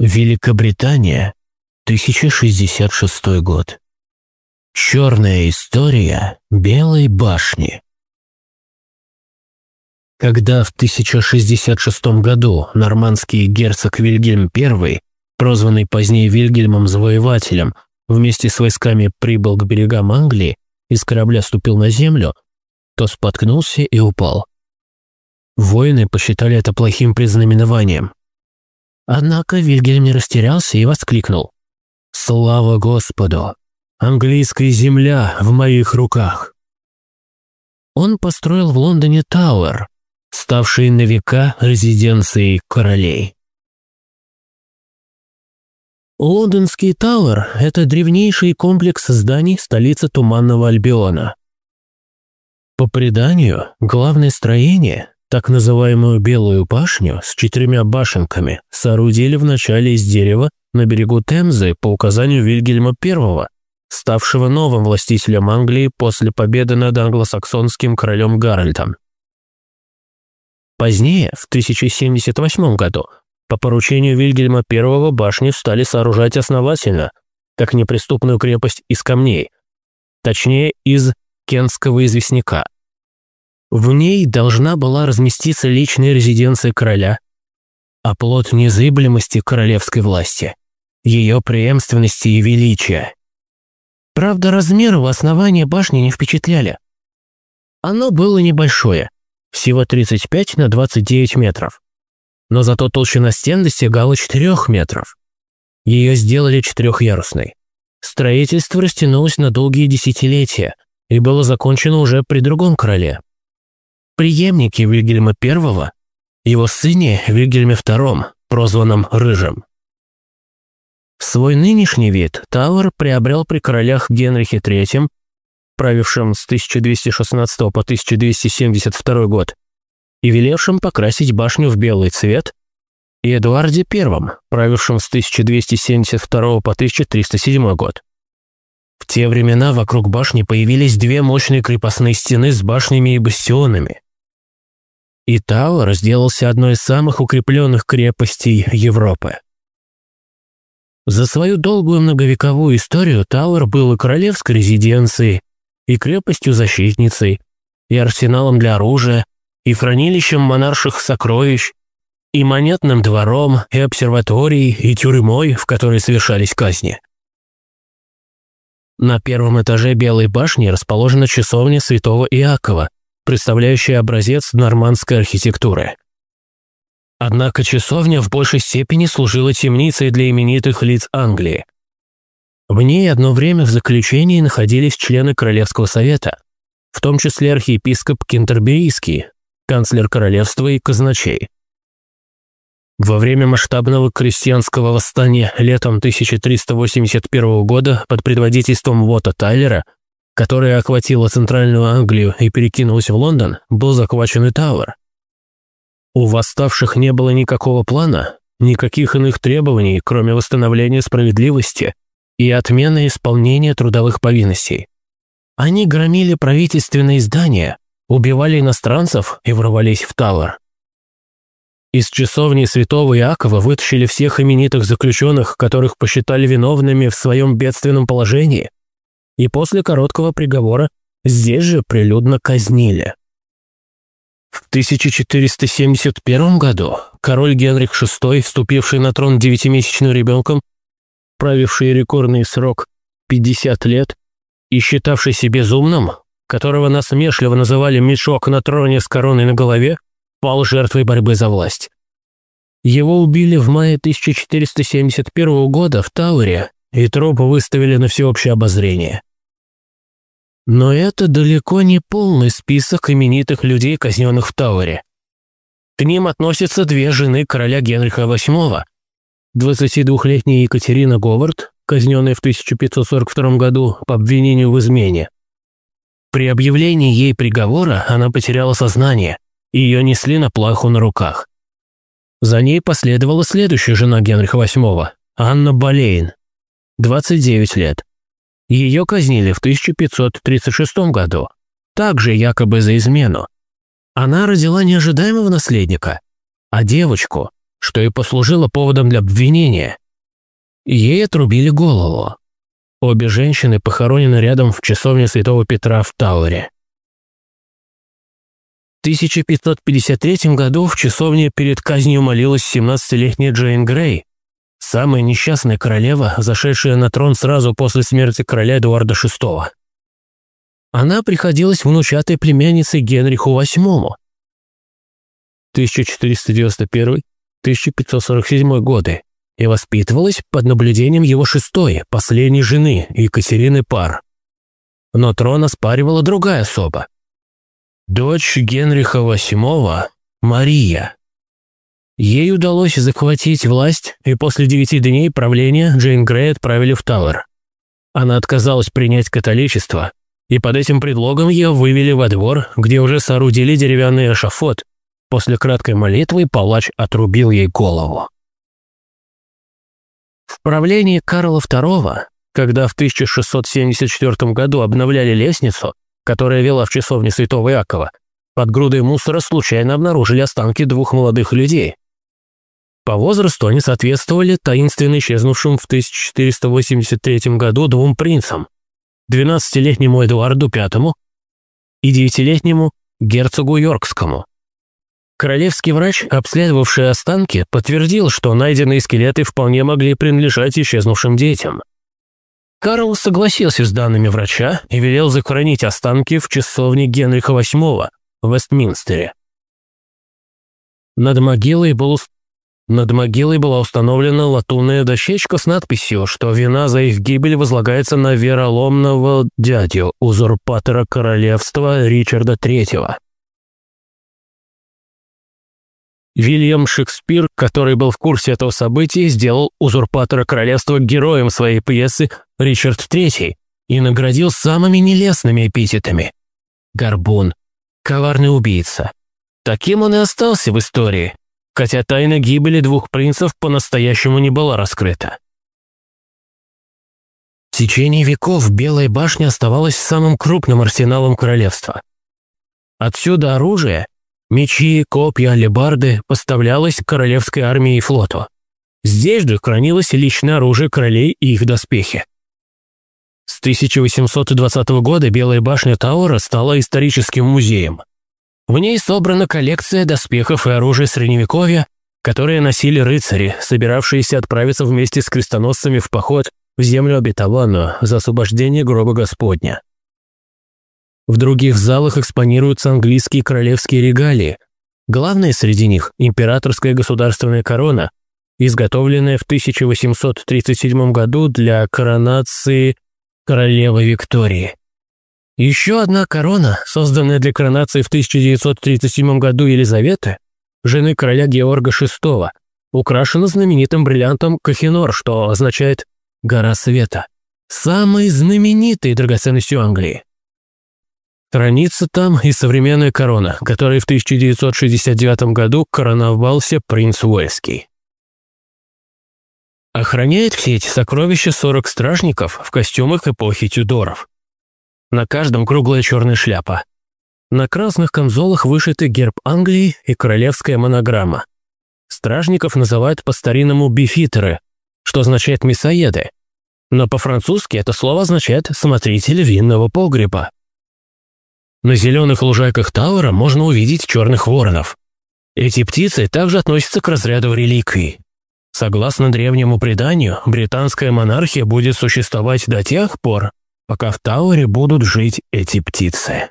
Великобритания, 1066 год. Черная история Белой башни. Когда в 1066 году нормандский герцог Вильгельм I, прозванный позднее Вильгельмом Завоевателем, вместе с войсками прибыл к берегам Англии и с корабля ступил на землю, то споткнулся и упал. Воины посчитали это плохим признаменованием. Однако Вильгельм не растерялся и воскликнул. «Слава Господу! Английская земля в моих руках!» Он построил в Лондоне Тауэр, ставший на века резиденцией королей. Лондонский Тауэр – это древнейший комплекс зданий столицы Туманного Альбиона. По преданию, главное строение так называемую Белую башню с четырьмя башенками соорудили вначале из дерева на берегу Темзы по указанию Вильгельма I, ставшего новым властителем Англии после победы над англосаксонским королем Гарольдом. Позднее, в 1078 году, по поручению Вильгельма I башни стали сооружать основательно, как неприступную крепость из камней, точнее, из кентского известняка. В ней должна была разместиться личная резиденция короля, оплот а незыблемости королевской власти, ее преемственности и величия. Правда, размеры у основания башни не впечатляли. Оно было небольшое, всего 35 на 29 метров. Но зато толщина стен достигала 4 метров. Ее сделали четырехъярусной. Строительство растянулось на долгие десятилетия и было закончено уже при другом короле, преемнике Вильгельма I, его сыне Вильгельме II, прозванном Рыжим. Свой нынешний вид Тауэр приобрел при королях Генрихе III, правившем с 1216 по 1272 год, и велевшим покрасить башню в белый цвет, и Эдуарде I, правившем с 1272 по 1307 год. В те времена вокруг башни появились две мощные крепостные стены с башнями и бастионами и Тауэр сделался одной из самых укрепленных крепостей Европы. За свою долгую многовековую историю Тауэр был и королевской резиденцией, и крепостью-защитницей, и арсеналом для оружия, и хранилищем монарших сокровищ, и монетным двором, и обсерваторией, и тюрьмой, в которой совершались казни. На первом этаже Белой башни расположена часовня святого Иакова, представляющая образец нормандской архитектуры. Однако часовня в большей степени служила темницей для именитых лиц Англии. В ней одно время в заключении находились члены Королевского совета, в том числе архиепископ Кентерберийский, канцлер королевства и казначей. Во время масштабного крестьянского восстания летом 1381 года под предводительством Вота Тайлера которая охватила Центральную Англию и перекинулась в Лондон, был захвачен и Тауэр. У восставших не было никакого плана, никаких иных требований, кроме восстановления справедливости и отмены исполнения трудовых повинностей. Они громили правительственные здания, убивали иностранцев и ворвались в Тауэр. Из часовни святого Иакова вытащили всех именитых заключенных, которых посчитали виновными в своем бедственном положении, и после короткого приговора здесь же прилюдно казнили. В 1471 году король Генрих VI, вступивший на трон девятимесячным ребенком, правивший рекордный срок 50 лет и считавшийся безумным, которого насмешливо называли «мешок на троне с короной на голове», пал жертвой борьбы за власть. Его убили в мае 1471 года в Тауэре и труп выставили на всеобщее обозрение. Но это далеко не полный список именитых людей, казненных в Тауэре. К ним относятся две жены короля Генриха VIII, 22-летняя Екатерина Говард, казненная в 1542 году по обвинению в измене. При объявлении ей приговора она потеряла сознание, и ее несли на плаху на руках. За ней последовала следующая жена Генриха VIII, Анна Болейн, 29 лет. Ее казнили в 1536 году, также якобы за измену. Она родила неожидаемого наследника, а девочку, что и послужило поводом для обвинения. Ей отрубили голову. Обе женщины похоронены рядом в часовне Святого Петра в Тауэре. В 1553 году в часовне перед казнью молилась 17-летняя Джейн Грей, самая несчастная королева, зашедшая на трон сразу после смерти короля Эдуарда VI. Она приходилась внучатой племянницей Генриху VIII. 1491-1547 годы и воспитывалась под наблюдением его шестой, последней жены, Екатерины Пар. Но трон оспаривала другая особа. Дочь Генриха VIII, Мария. Ей удалось захватить власть, и после девяти дней правления Джейн Грей отправили в Тауэр. Она отказалась принять католичество, и под этим предлогом ее вывели во двор, где уже соорудили деревянный эшафот. После краткой молитвы палач отрубил ей голову. В правлении Карла II, когда в 1674 году обновляли лестницу, которая вела в часовню святого Иакова, под грудой мусора случайно обнаружили останки двух молодых людей. По возрасту они соответствовали таинственно исчезнувшим в 1483 году двум принцам, 12-летнему Эдуарду V и 9-летнему герцогу Йоркскому. Королевский врач, обследовавший останки, подтвердил, что найденные скелеты вполне могли принадлежать исчезнувшим детям. Карл согласился с данными врача и велел захоронить останки в часовне Генриха VIII в Вестминстере. Над могилой, был... Над могилой была установлена латунная дощечка с надписью, что вина за их гибель возлагается на вероломного дядю, узурпатора королевства Ричарда III. Вильям Шекспир, который был в курсе этого события, сделал узурпатора королевства героем своей пьесы «Ричард III» и наградил самыми нелестными эпитетами. Горбун, коварный убийца. Таким он и остался в истории, хотя тайна гибели двух принцев по-настоящему не была раскрыта. В течение веков Белая башня оставалась самым крупным арсеналом королевства. Отсюда оружие, Мечи, копья, алебарды поставлялось королевской армии и флоту. Здесь же хранилось личное оружие королей и их доспехи. С 1820 года Белая башня Таура стала историческим музеем. В ней собрана коллекция доспехов и оружия Средневековья, которые носили рыцари, собиравшиеся отправиться вместе с крестоносцами в поход в землю обетованную за освобождение гроба Господня. В других залах экспонируются английские королевские регалии. Главное среди них – императорская государственная корона, изготовленная в 1837 году для коронации королевы Виктории. Еще одна корона, созданная для коронации в 1937 году Елизаветы, жены короля Георга VI, украшена знаменитым бриллиантом Кохинор, что означает «гора света», самой знаменитой драгоценностью Англии. Хранится там и современная корона, которой в 1969 году короновался принц Уэльский. Охраняет все эти сокровища 40 стражников в костюмах эпохи Тюдоров. На каждом круглая черная шляпа. На красных камзолах вышиты герб Англии и королевская монограмма. Стражников называют по-старинному бифитеры, что означает мясоеды. Но по-французски это слово означает «смотритель винного погреба». На зеленых лужайках Тауэра можно увидеть черных воронов. Эти птицы также относятся к разряду реликвий. Согласно древнему преданию, британская монархия будет существовать до тех пор, пока в Тауэре будут жить эти птицы.